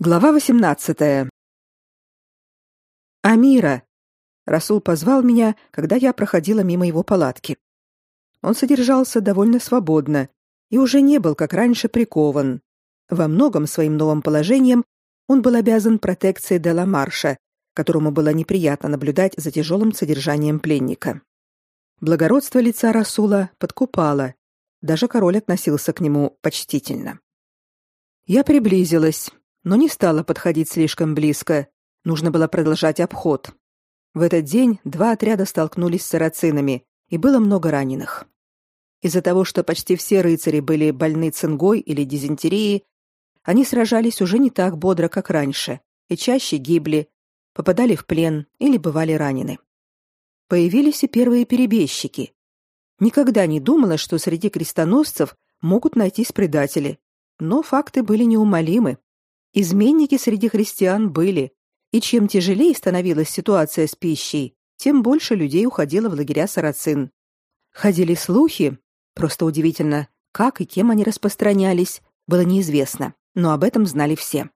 Глава 18. Амира. Расул позвал меня, когда я проходила мимо его палатки. Он содержался довольно свободно и уже не был, как раньше, прикован. Во многом своим новым положением он был обязан протекции де ла Марша, которому было неприятно наблюдать за тяжелым содержанием пленника. Благородство лица Расула подкупало. Даже король относился к нему почтительно. Я приблизилась но не стала подходить слишком близко. Нужно было продолжать обход. В этот день два отряда столкнулись с сарацинами, и было много раненых. Из-за того, что почти все рыцари были больны цингой или дизентерией, они сражались уже не так бодро, как раньше, и чаще гибли, попадали в плен или бывали ранены. Появились и первые перебежчики. Никогда не думала, что среди крестоносцев могут найтись предатели, но факты были неумолимы. Изменники среди христиан были, и чем тяжелее становилась ситуация с пищей, тем больше людей уходило в лагеря сарацин. Ходили слухи, просто удивительно, как и кем они распространялись, было неизвестно, но об этом знали все.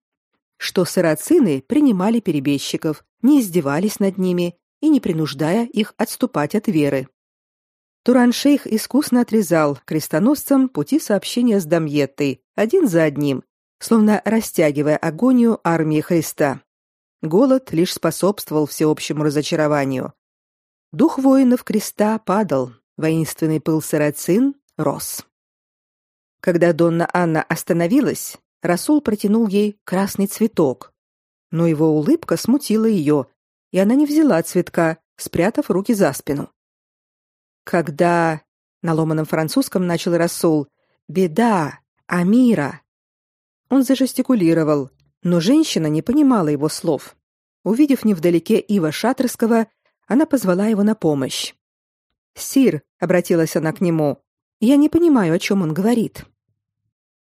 Что сарацины принимали перебежчиков, не издевались над ними и не принуждая их отступать от веры. Туран-шейх искусно отрезал крестоносцам пути сообщения с Дамьеттой один за одним, словно растягивая агонию армии Христа. Голод лишь способствовал всеобщему разочарованию. Дух воинов креста падал, воинственный пыл сарацин рос. Когда Донна Анна остановилась, Расул протянул ей красный цветок. Но его улыбка смутила ее, и она не взяла цветка, спрятав руки за спину. Когда на ломаном французском начал Расул: "Беда, Амира, он зажестикулировал, но женщина не понимала его слов. Увидев невдалеке Ива Шатрского, она позвала его на помощь. «Сир», — обратилась она к нему, — «я не понимаю, о чем он говорит».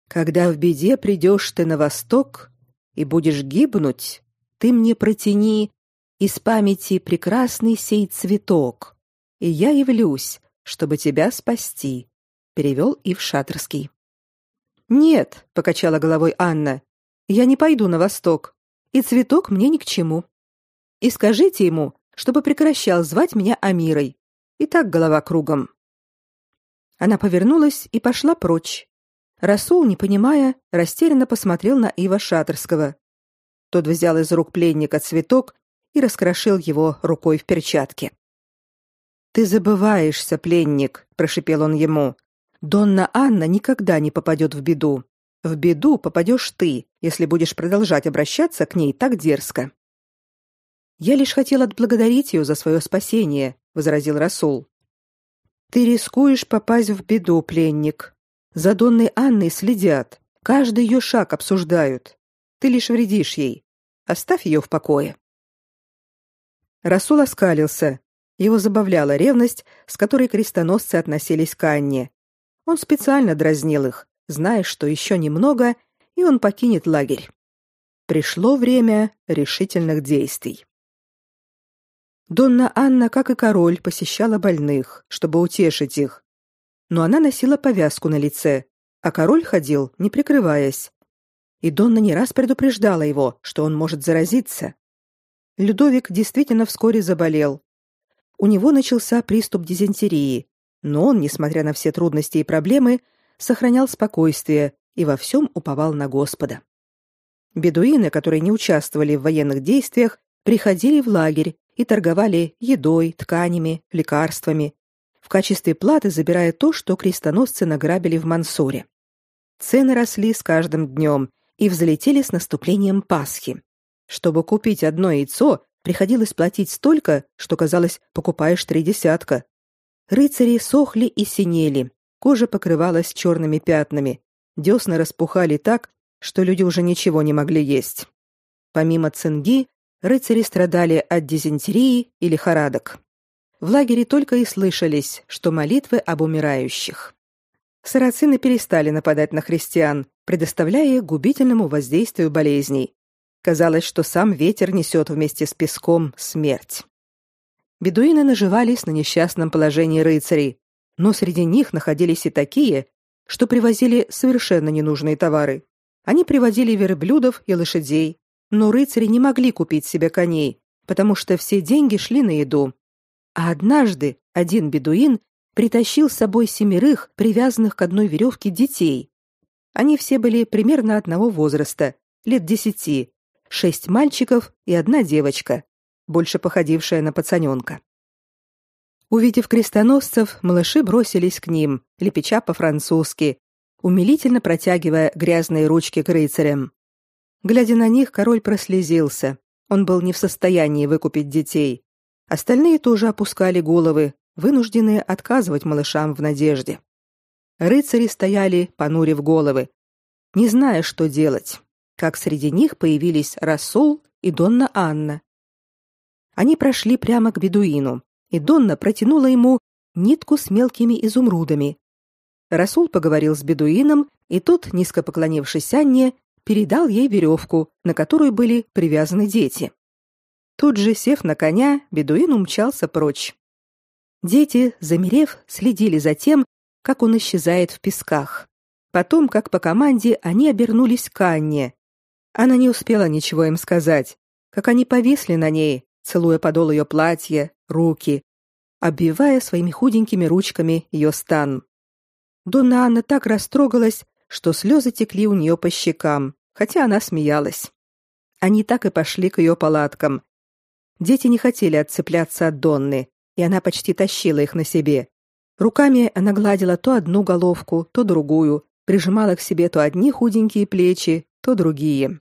«Когда в беде придешь ты на восток и будешь гибнуть, ты мне протяни из памяти прекрасный сей цветок, и я явлюсь, чтобы тебя спасти», — перевел Ив Шатрский. Нет, покачала головой Анна. Я не пойду на восток, и цветок мне ни к чему. И скажите ему, чтобы прекращал звать меня Амирой. И так голова кругом. Она повернулась и пошла прочь. Расул, не понимая, растерянно посмотрел на Ива Шатерского. Тот взял из рук пленника цветок и раскрошил его рукой в перчатке. Ты забываешься, пленник, прошипел он ему. Донна Анна никогда не попадет в беду. В беду попадешь ты, если будешь продолжать обращаться к ней так дерзко. Я лишь хотел отблагодарить ее за свое спасение, возразил Расул. Ты рискуешь попасть в беду, пленник. За Донной Анной следят, каждый ее шаг обсуждают. Ты лишь вредишь ей. Оставь ее в покое. Расул оскалился. Его забавляла ревность, с которой крестоносцы относились к Анне, он специально дразнил их, зная, что еще немного, и он покинет лагерь. Пришло время решительных действий. Донна Анна, как и король, посещала больных, чтобы утешить их. Но она носила повязку на лице, а король ходил, не прикрываясь. И Донна не раз предупреждала его, что он может заразиться. Людовик действительно вскоре заболел. У него начался приступ дизентерии, но он, несмотря на все трудности и проблемы, сохранял спокойствие и во всем уповал на Господа. Бедуины, которые не участвовали в военных действиях, приходили в лагерь и торговали едой, тканями, лекарствами, в качестве платы забирая то, что крестоносцы награбили в Мансуре. Цены росли с каждым днем и взлетели с наступлением Пасхи. Чтобы купить одно яйцо, приходилось платить столько, что казалось, покупаешь три десятка, Рыцари сохли и синели, кожа покрывалась черными пятнами, десны распухали так, что люди уже ничего не могли есть. Помимо цинги, рыцари страдали от дизентерии и лихорадок. В лагере только и слышались, что молитвы об умирающих. Сарацины перестали нападать на христиан, предоставляя их губительному воздействию болезней. Казалось, что сам ветер несет вместе с песком смерть. Бедуины наживались на несчастном положении рыцарей, но среди них находились и такие, что привозили совершенно ненужные товары. Они приводили верблюдов и лошадей, но рыцари не могли купить себе коней, потому что все деньги шли на еду. А однажды один бедуин притащил с собой семерых, привязанных к одной веревке детей. Они все были примерно одного возраста, лет десяти, шесть мальчиков и одна девочка, больше походившая на пацаненка. Увидев крестоносцев, малыши бросились к ним, лепеча по-французски, умилительно протягивая грязные ручки к рыцарям. Глядя на них, король прослезился. Он был не в состоянии выкупить детей. Остальные тоже опускали головы, вынужденные отказывать малышам в надежде. Рыцари стояли, понурив головы, не зная, что делать, как среди них появились Расул и Донна Анна. Они прошли прямо к бедуину, и Донна протянула ему нитку с мелкими изумрудами. Расул поговорил с бедуином, и тот, низко поклонившись Анне, передал ей веревку, на которую были привязаны дети. Тут же, сев на коня, бедуин умчался прочь. Дети, замерев, следили за тем, как он исчезает в песках. Потом, как по команде, они обернулись к Анне. Она не успела ничего им сказать, как они повисли на ней, целуя подол ее платья, руки, обвивая своими худенькими ручками ее стан. Донна Анна так растрогалась, что слезы текли у нее по щекам, хотя она смеялась. Они так и пошли к ее палаткам. Дети не хотели отцепляться от Донны, и она почти тащила их на себе. Руками она гладила то одну головку, то другую, прижимала к себе то одни худенькие плечи, то другие.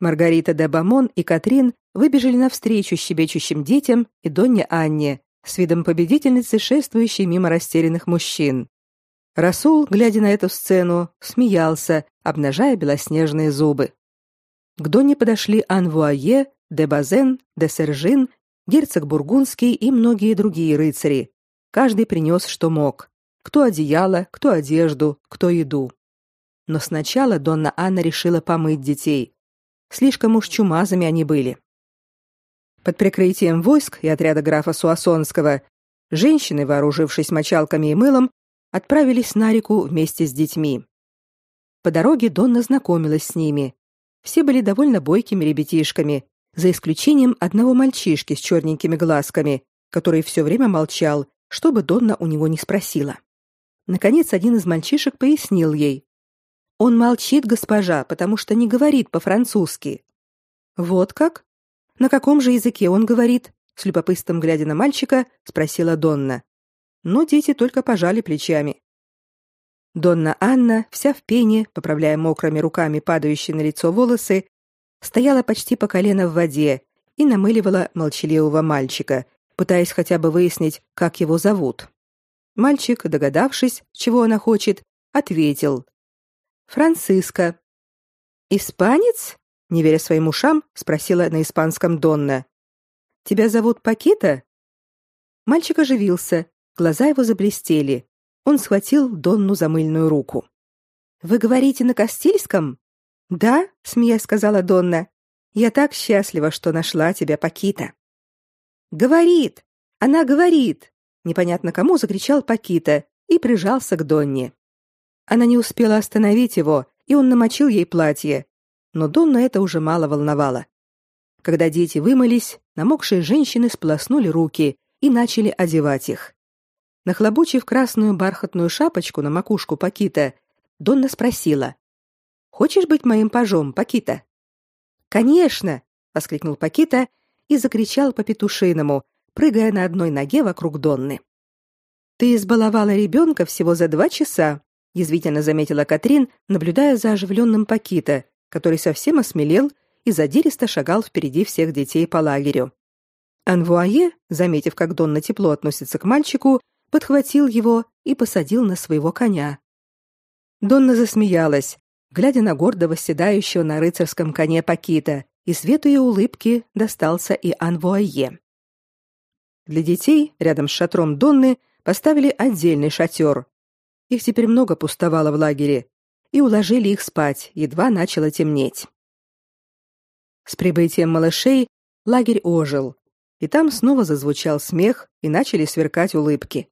Маргарита де Бамон и Катрин выбежали навстречу щебечущим детям и Донне Анне с видом победительницы, шествующей мимо растерянных мужчин. Расул, глядя на эту сцену, смеялся, обнажая белоснежные зубы. К Донне подошли Анвуае, де Базен, де Сержин герцог Бургундский и многие другие рыцари. Каждый принес, что мог. Кто одеяло, кто одежду, кто еду. Но сначала Донна Анна решила помыть детей. Слишком уж чумазами они были. Под прикрытием войск и отряда графа Суассонского женщины, вооружившись мочалками и мылом, отправились на реку вместе с детьми. По дороге Донна знакомилась с ними. Все были довольно бойкими ребятишками, за исключением одного мальчишки с черненькими глазками, который все время молчал, чтобы Донна у него не спросила. Наконец один из мальчишек пояснил ей: "Он молчит, госпожа, потому что не говорит по-французски". "Вот как? На каком же языке он говорит?" с любопытством глядя на мальчика, спросила Донна. Но дети только пожали плечами. Донна Анна, вся в пене, поправляя мокрыми руками падающие на лицо волосы, стояла почти по колено в воде и намыливала молчаливого мальчика, пытаясь хотя бы выяснить, как его зовут. Мальчик, догадавшись, чего она хочет, ответил: "Франциско". "Испанец?" не веря своим ушам, спросила на испанском Донна. "Тебя зовут Пакита?" Мальчик оживился, глаза его заблестели. Он схватил Донну за мыльную руку. "Вы говорите на кастильском?" Да, смеясь сказала Донна. Я так счастлива, что нашла тебя, Пакита. Говорит. Она говорит. Непонятно кому закричал Пакита и прижался к Донне. Она не успела остановить его, и он намочил ей платье. Но Донна это уже мало волновало. Когда дети вымылись, намокшие женщины сполоснули руки и начали одевать их. Нахлобучив красную бархатную шапочку на макушку Пакита, Донна спросила: Хочешь быть моим пажом, Пакита? Конечно, воскликнул Пакита и закричал по петушиному, прыгая на одной ноге вокруг Донны. Ты избаловала ребенка всего за два часа, язвительно заметила Катрин, наблюдая за оживленным Пакита, который совсем осмелел и задиристо шагал впереди всех детей по лагерю. Анвуае, заметив, как Донна тепло относится к мальчику, подхватил его и посадил на своего коня. Донна засмеялась, глядя на гордо восседающего на рыцарском коне Пакита, и свету ее улыбки достался и Анвуае. Для детей рядом с шатром Донны поставили отдельный шатер. Их теперь много пустовало в лагере, и уложили их спать, едва начало темнеть. С прибытием малышей лагерь ожил, и там снова зазвучал смех и начали сверкать улыбки.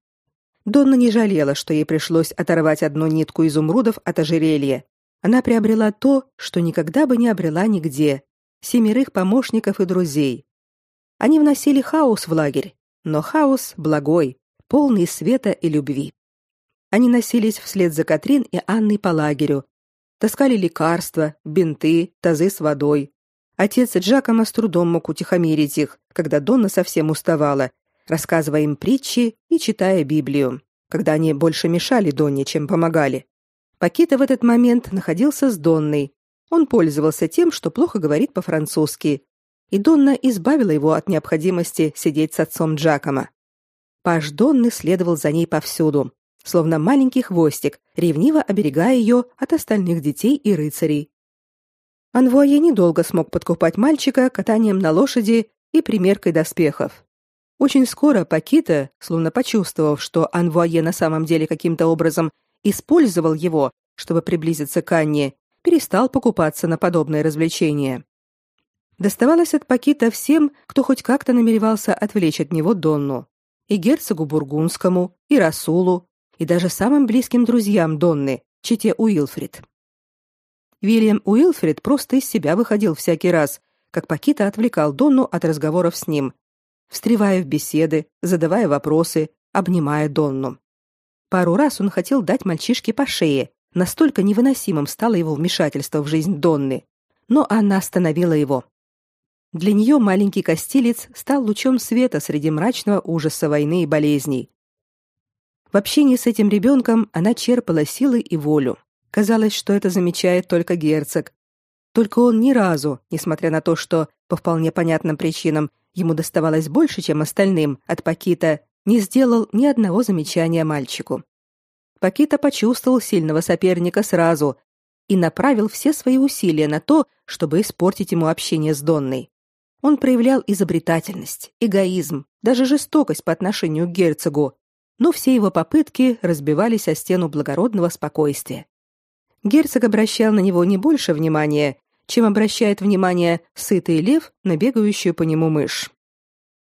Донна не жалела, что ей пришлось оторвать одну нитку изумрудов от ожерелья, она приобрела то, что никогда бы не обрела нигде семерых помощников и друзей. Они вносили хаос в лагерь, но хаос благой, полный света и любви. Они носились вслед за Катрин и Анной по лагерю, таскали лекарства, бинты, тазы с водой. Отец Джакома с трудом мог утихомирить их, когда Донна совсем уставала, рассказывая им притчи и читая Библию, когда они больше мешали Донне, чем помогали. Пакита в этот момент находился с Донной. Он пользовался тем, что плохо говорит по-французски, и Донна избавила его от необходимости сидеть с отцом Джакома. Паш Донны следовал за ней повсюду, словно маленький хвостик, ревниво оберегая ее от остальных детей и рыцарей. Анвуае недолго смог подкупать мальчика катанием на лошади и примеркой доспехов. Очень скоро Пакита, словно почувствовав, что Анвуае на самом деле каким-то образом использовал его, чтобы приблизиться к Анне, перестал покупаться на подобное развлечение. Доставалось от Пакита всем, кто хоть как-то намеревался отвлечь от него Донну. И герцогу Бургундскому, и Расулу, и даже самым близким друзьям Донны, чете Уилфрид. Вильям Уилфрид просто из себя выходил всякий раз, как Пакита отвлекал Донну от разговоров с ним, встревая в беседы, задавая вопросы, обнимая Донну. Пару раз он хотел дать мальчишке по шее, настолько невыносимым стало его вмешательство в жизнь Донны, но она остановила его. Для нее маленький костелец стал лучом света среди мрачного ужаса войны и болезней. В общении с этим ребенком она черпала силы и волю. Казалось, что это замечает только герцог. Только он ни разу, несмотря на то, что по вполне понятным причинам ему доставалось больше, чем остальным от Пакита, не сделал ни одного замечания мальчику. Пакита почувствовал сильного соперника сразу и направил все свои усилия на то, чтобы испортить ему общение с Донной. Он проявлял изобретательность, эгоизм, даже жестокость по отношению к герцогу, но все его попытки разбивались о стену благородного спокойствия герцог обращал на него не больше внимания, чем обращает внимание сытый лев на бегающую по нему мышь.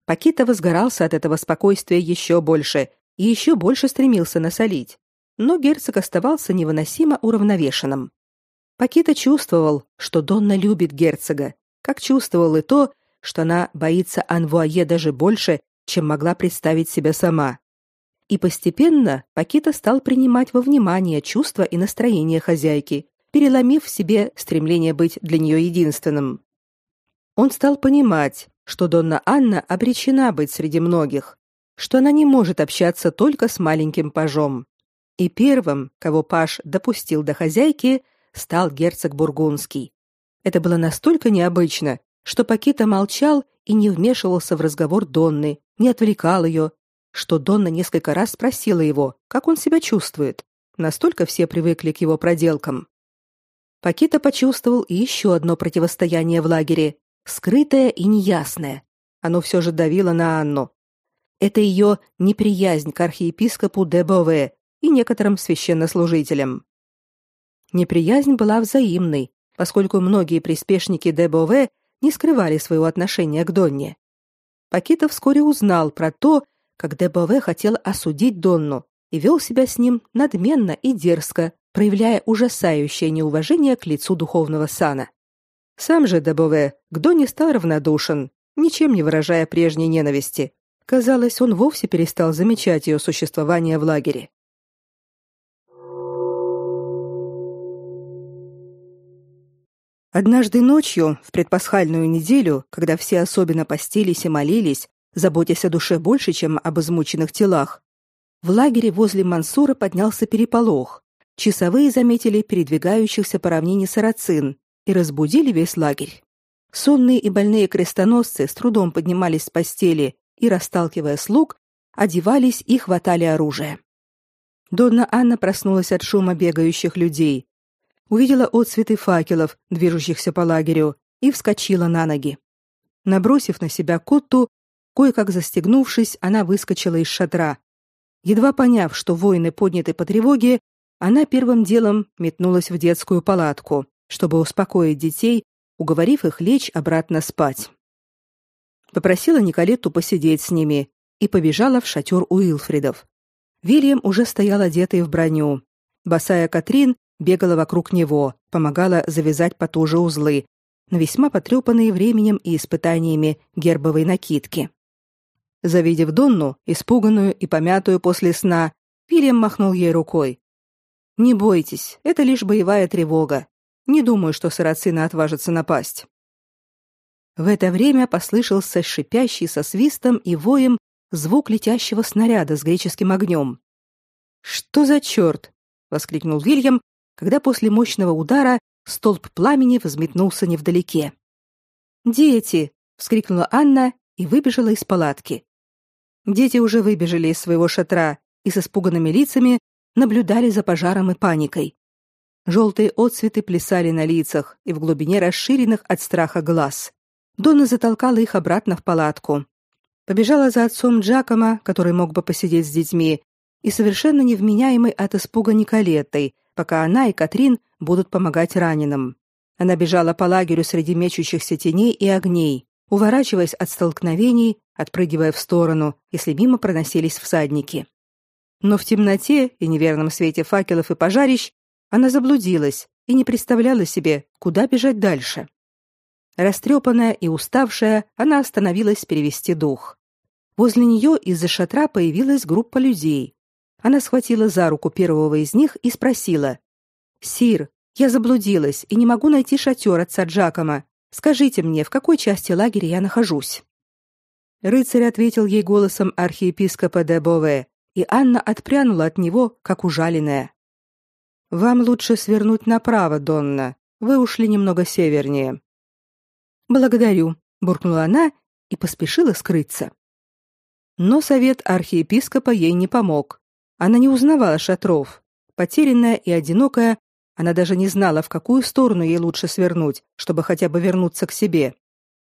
Пакита возгорался от этого спокойствия еще больше и еще больше стремился насолить, но герцог оставался невыносимо уравновешенным. Пакита чувствовал, что Донна любит герцога, как чувствовал и то, что она боится Анвуае даже больше, чем могла представить себя сама и постепенно Пакита стал принимать во внимание чувства и настроения хозяйки, переломив в себе стремление быть для нее единственным. Он стал понимать, что Донна Анна обречена быть среди многих, что она не может общаться только с маленьким пажом. И первым, кого паж допустил до хозяйки, стал герцог Бургундский. Это было настолько необычно, что Пакита молчал и не вмешивался в разговор Донны, не отвлекал ее, что Донна несколько раз спросила его, как он себя чувствует. Настолько все привыкли к его проделкам. Пакита почувствовал и еще одно противостояние в лагере, скрытое и неясное. Оно все же давило на Анну. Это ее неприязнь к архиепископу де Бове и некоторым священнослужителям. Неприязнь была взаимной, поскольку многие приспешники де Бове не скрывали своего отношения к Донне. Пакита вскоре узнал про то, как Дебове хотел осудить Донну и вел себя с ним надменно и дерзко, проявляя ужасающее неуважение к лицу духовного сана. Сам же Дебове к Донне стал равнодушен, ничем не выражая прежней ненависти. Казалось, он вовсе перестал замечать ее существование в лагере. Однажды ночью, в предпасхальную неделю, когда все особенно постились и молились, заботясь о душе больше, чем об измученных телах. В лагере возле Мансура поднялся переполох. Часовые заметили передвигающихся по равнине сарацин и разбудили весь лагерь. Сонные и больные крестоносцы с трудом поднимались с постели и, расталкивая слуг, одевались и хватали оружие. Донна Анна проснулась от шума бегающих людей, увидела отсветы факелов, движущихся по лагерю, и вскочила на ноги. Набросив на себя кутту, Кое-как застегнувшись, она выскочила из шатра. Едва поняв, что воины подняты по тревоге, она первым делом метнулась в детскую палатку, чтобы успокоить детей, уговорив их лечь обратно спать. Попросила Николетту посидеть с ними и побежала в шатер Уилфридов. Вильям уже стоял одетый в броню. Босая Катрин бегала вокруг него, помогала завязать потуже узлы, на весьма потрепанные временем и испытаниями гербовой накидки. Завидев Донну, испуганную и помятую после сна, Вильям махнул ей рукой. «Не бойтесь, это лишь боевая тревога. Не думаю, что сарацины отважатся напасть». В это время послышался шипящий со свистом и воем звук летящего снаряда с греческим огнем. «Что за черт?» — воскликнул Вильям, когда после мощного удара столб пламени взметнулся невдалеке. «Дети!» — вскрикнула Анна и выбежала из палатки. Дети уже выбежали из своего шатра и с испуганными лицами наблюдали за пожаром и паникой. Желтые отцветы плясали на лицах и в глубине расширенных от страха глаз. Донна затолкала их обратно в палатку. Побежала за отцом Джакома, который мог бы посидеть с детьми, и совершенно невменяемой от испуга Николеттой, пока она и Катрин будут помогать раненым. Она бежала по лагерю среди мечущихся теней и огней, уворачиваясь от столкновений, отпрыгивая в сторону, если мимо проносились всадники. Но в темноте и неверном свете факелов и пожарищ она заблудилась и не представляла себе, куда бежать дальше. Растрепанная и уставшая, она остановилась перевести дух. Возле нее из-за шатра появилась группа людей. Она схватила за руку первого из них и спросила. «Сир, я заблудилась и не могу найти шатер отца Джакома. Скажите мне, в какой части лагеря я нахожусь?» Рыцарь ответил ей голосом архиепископа де Бове, и Анна отпрянула от него, как ужаленная. «Вам лучше свернуть направо, Донна. Вы ушли немного севернее». «Благодарю», — буркнула она и поспешила скрыться. Но совет архиепископа ей не помог. Она не узнавала шатров. Потерянная и одинокая, она даже не знала, в какую сторону ей лучше свернуть, чтобы хотя бы вернуться к себе.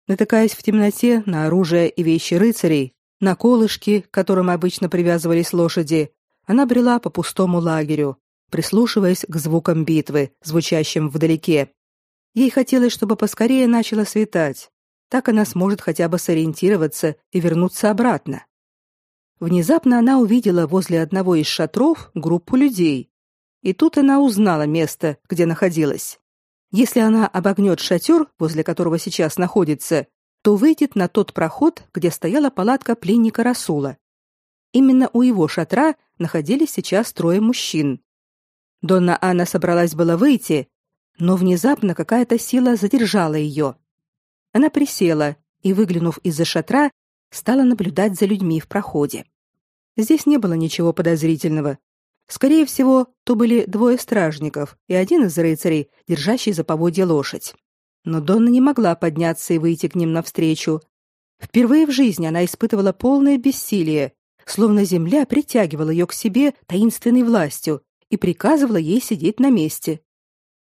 Натыкаясь в темноте на оружие и вещи рыцарей, на колышки, к которым обычно привязывались лошади, она брела по пустому лагерю, прислушиваясь к звукам битвы, звучащим вдалеке. Ей хотелось, чтобы поскорее начало светать. Так она сможет хотя бы сориентироваться и вернуться обратно. Внезапно она увидела возле одного из шатров группу людей, и тут она узнала место, где находилась. Если она обогнет шатер, возле которого сейчас находится, то выйдет на тот проход, где стояла палатка пленника Расула. Именно у его шатра находились сейчас трое мужчин. Донна Анна собралась было выйти, но внезапно какая-то сила задержала ее. Она присела и, выглянув из-за шатра, стала наблюдать за людьми в проходе. Здесь не было ничего подозрительного, Скорее всего, то были двое стражников и один из рыцарей, держащий за поводья лошадь. Но Донна не могла подняться и выйти к ним навстречу. Впервые в жизни она испытывала полное бессилие, словно земля притягивала ее к себе таинственной властью и приказывала ей сидеть на месте.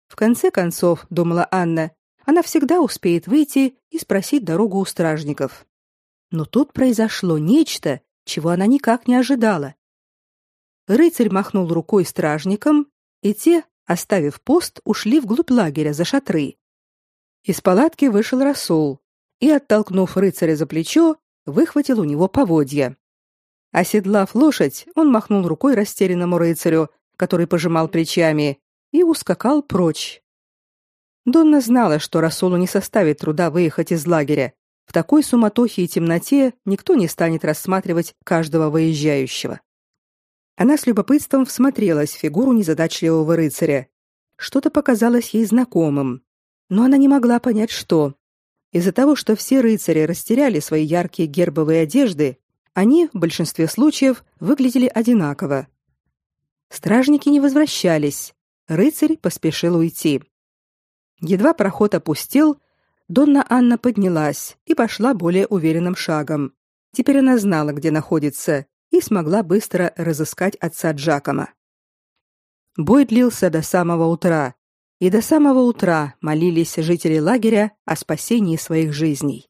В конце концов, думала Анна, она всегда успеет выйти и спросить дорогу у стражников. Но тут произошло нечто, чего она никак не ожидала. Рыцарь махнул рукой стражникам, и те, оставив пост, ушли вглубь лагеря за шатры. Из палатки вышел Расул и, оттолкнув рыцаря за плечо, выхватил у него поводья. Оседлав лошадь, он махнул рукой растерянному рыцарю, который пожимал плечами, и ускакал прочь. Донна знала, что Расулу не составит труда выехать из лагеря. В такой суматохе и темноте никто не станет рассматривать каждого выезжающего. Она с любопытством всмотрелась в фигуру незадачливого рыцаря. Что-то показалось ей знакомым, но она не могла понять, что. Из-за того, что все рыцари растеряли свои яркие гербовые одежды, они в большинстве случаев выглядели одинаково. Стражники не возвращались. Рыцарь поспешил уйти. Едва проход опустел, Донна Анна поднялась и пошла более уверенным шагом. Теперь она знала, где находится, и смогла быстро разыскать отца Джакома. Бой длился до самого утра, и до самого утра молились жители лагеря о спасении своих жизней.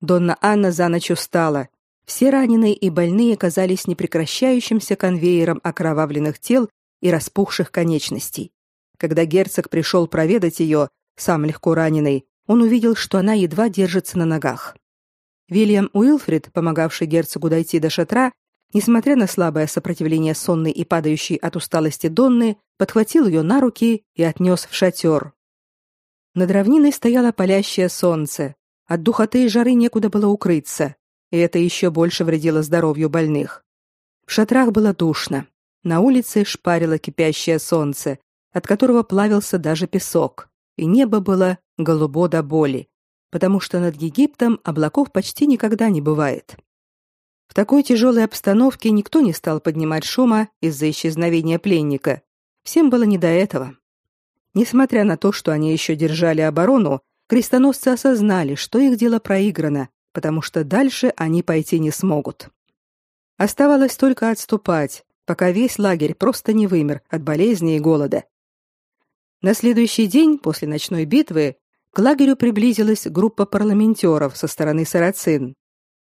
Донна Анна за ночь устала. Все раненые и больные казались непрекращающимся конвейером окровавленных тел и распухших конечностей. Когда герцог пришел проведать ее, сам легко раненый, он увидел, что она едва держится на ногах. Вильям Уилфрид, помогавший герцогу дойти до шатра, несмотря на слабое сопротивление сонной и падающей от усталости Донны, подхватил ее на руки и отнес в шатер. Над равниной стояло палящее солнце. От духоты и жары некуда было укрыться, и это еще больше вредило здоровью больных. В шатрах было душно. На улице шпарило кипящее солнце, от которого плавился даже песок, и небо было голубо до боли, потому что над Египтом облаков почти никогда не бывает. В такой тяжелой обстановке никто не стал поднимать шума из-за исчезновения пленника. Всем было не до этого. Несмотря на то, что они еще держали оборону, крестоносцы осознали, что их дело проиграно, потому что дальше они пойти не смогут. Оставалось только отступать, пока весь лагерь просто не вымер от болезни и голода. На следующий день после ночной битвы к лагерю приблизилась группа парламентеров со стороны сарацин.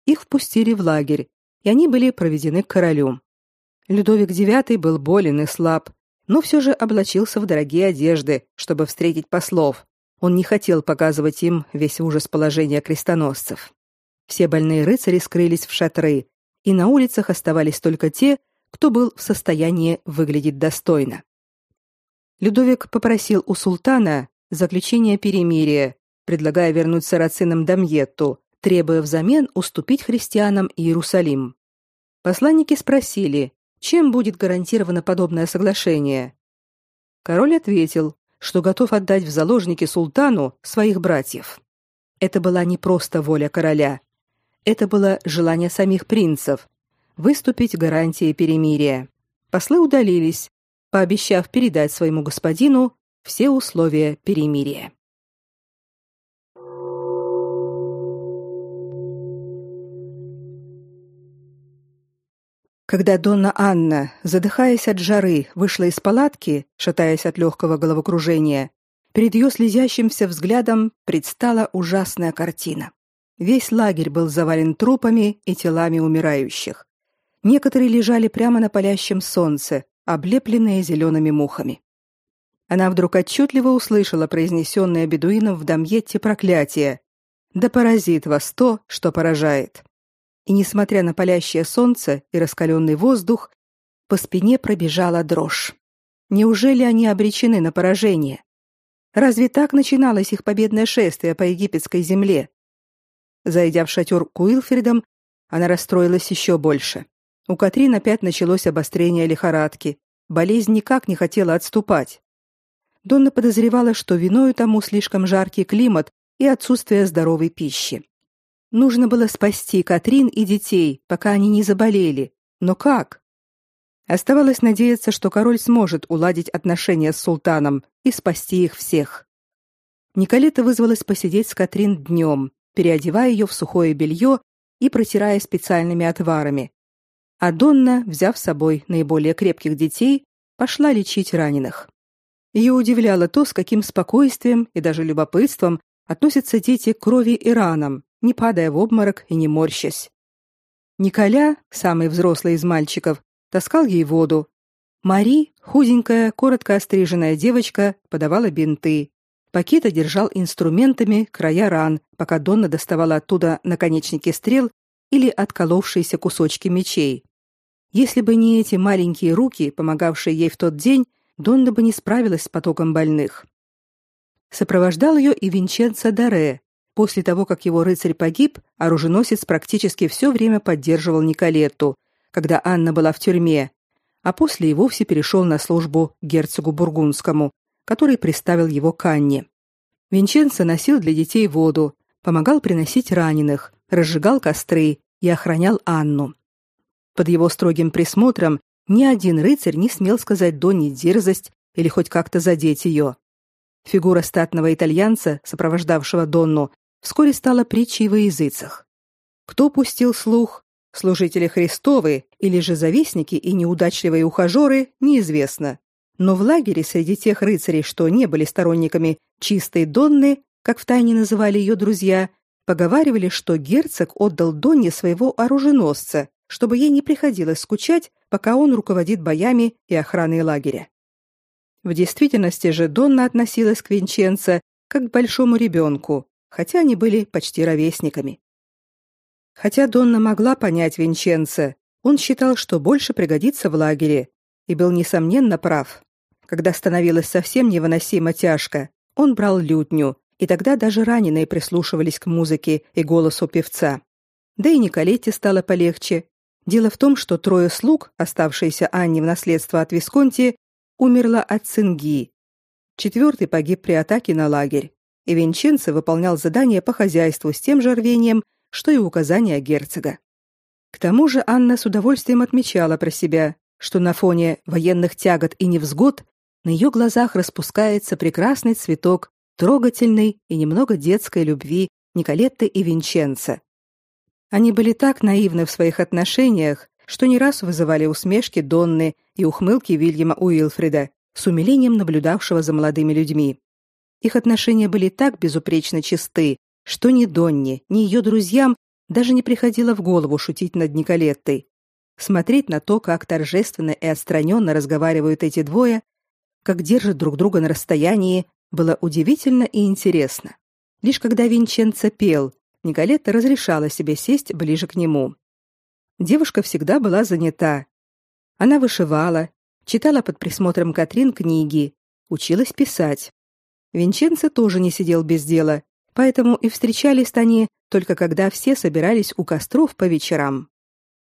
Их впустили в лагерь, и они были проведены к королю. Людовик IX был болен и слаб, но все же облачился в дорогие одежды, чтобы встретить послов. Он не хотел показывать им весь ужас положения крестоносцев. Все больные рыцари скрылись в шатры, и на улицах оставались только те, кто был в состоянии выглядеть достойно. Людовик попросил у султана заключения перемирия, предлагая вернуть сарацинам Дамьетту, требуя взамен уступить христианам Иерусалим. Посланники спросили, чем будет гарантировано подобное соглашение. Король ответил, что готов отдать в заложники султану своих братьев. Это была не просто воля короля, это было желание самих принцев выступить гарантией перемирия. Послы удалились, пообещав передать своему господину все условия перемирия. Когда Донна Анна, задыхаясь от жары, вышла из палатки, шатаясь от легкого головокружения, перед ее слезящимся взглядом предстала ужасная картина. Весь лагерь был завален трупами и телами умирающих. Некоторые лежали прямо на палящем солнце, облепленные зелеными мухами. Она вдруг отчетливо услышала произнесенное бедуином в Дамьетте проклятие «Да поразит вас то, что поражает» и, несмотря на палящее солнце и раскаленный воздух, по спине пробежала дрожь. Неужели они обречены на поражение? Разве так начиналось их победное шествие по египетской земле? Зайдя в шатер к Уилфридам, она расстроилась еще больше. У Катрин опять началось обострение лихорадки. Болезнь никак не хотела отступать. Донна подозревала, что виною тому слишком жаркий климат и отсутствие здоровой пищи. Нужно было спасти Катрин и детей, пока они не заболели. Но как? Оставалось надеяться, что король сможет уладить отношения с султаном и спасти их всех. Николета вызвалась посидеть с Катрин днем, переодевая ее в сухое белье и протирая специальными отварами. А Донна, взяв с собой наиболее крепких детей, пошла лечить раненых. Ее удивляло то, с каким спокойствием и даже любопытством относятся дети к крови и ранам, не падая в обморок и не морщась. Николя, самый взрослый из мальчиков, таскал ей воду. Мари, худенькая, коротко остриженная девочка, подавала бинты. Пакета держал инструментами края ран, пока Донна доставала оттуда наконечники стрел или отколовшиеся кусочки мечей. Если бы не эти маленькие руки, помогавшие ей в тот день, Донна бы не справилась с потоком больных. Сопровождал ее и Винченцо Даре, После того, как его рыцарь погиб, оруженосец практически все время поддерживал Николетту, когда Анна была в тюрьме, а после и вовсе перешел на службу герцогу бургундскому, который приставил его к Анне. Винченцо носил для детей воду, помогал приносить раненых, разжигал костры и охранял Анну. Под его строгим присмотром ни один рыцарь не смел сказать Донне дерзость или хоть как-то задеть ее. Фигура статного итальянца, сопровождавшего Донну, вскоре стала притчей во языцах. Кто пустил слух, служители Христовы или же завистники и неудачливые ухажеры, неизвестно. Но в лагере среди тех рыцарей, что не были сторонниками чистой Донны, как втайне называли ее друзья, поговаривали, что герцог отдал Донне своего оруженосца, чтобы ей не приходилось скучать, пока он руководит боями и охраной лагеря. В действительности же Донна относилась к Винченцо как к большому ребенку, хотя они были почти ровесниками. Хотя Донна могла понять Винченца, Он считал, что больше пригодится в лагере, и был несомненно прав. Когда становилось совсем невыносимо тяжко, он брал лютню, и тогда даже раненые прислушивались к музыке и голосу певца. Да и Николетте стало полегче. Дело в том, что трое слуг, оставшиеся Анне в наследство от Висконти, умерла от цинги. Четвертый погиб при атаке на лагерь, и Винченцо выполнял задания по хозяйству с тем же рвением, что и указания герцога. К тому же Анна с удовольствием отмечала про себя, что на фоне военных тягот и невзгод на ее глазах распускается прекрасный цветок трогательной и немного детской любви Николетты и Винченца. Они были так наивны в своих отношениях, что не раз вызывали усмешки Донны и ухмылки Вильяма Уилфрида, с умилением наблюдавшего за молодыми людьми. Их отношения были так безупречно чисты, что ни Донне, ни ее друзьям даже не приходило в голову шутить над Николеттой. Смотреть на то, как торжественно и отстраненно разговаривают эти двое, как держат друг друга на расстоянии, было удивительно и интересно. Лишь когда Винченцо пел, Николетта разрешала себе сесть ближе к нему. Девушка всегда была занята. Она вышивала, читала под присмотром Катрин книги, училась писать. Винченцо тоже не сидел без дела, поэтому и встречались они только когда все собирались у костров по вечерам.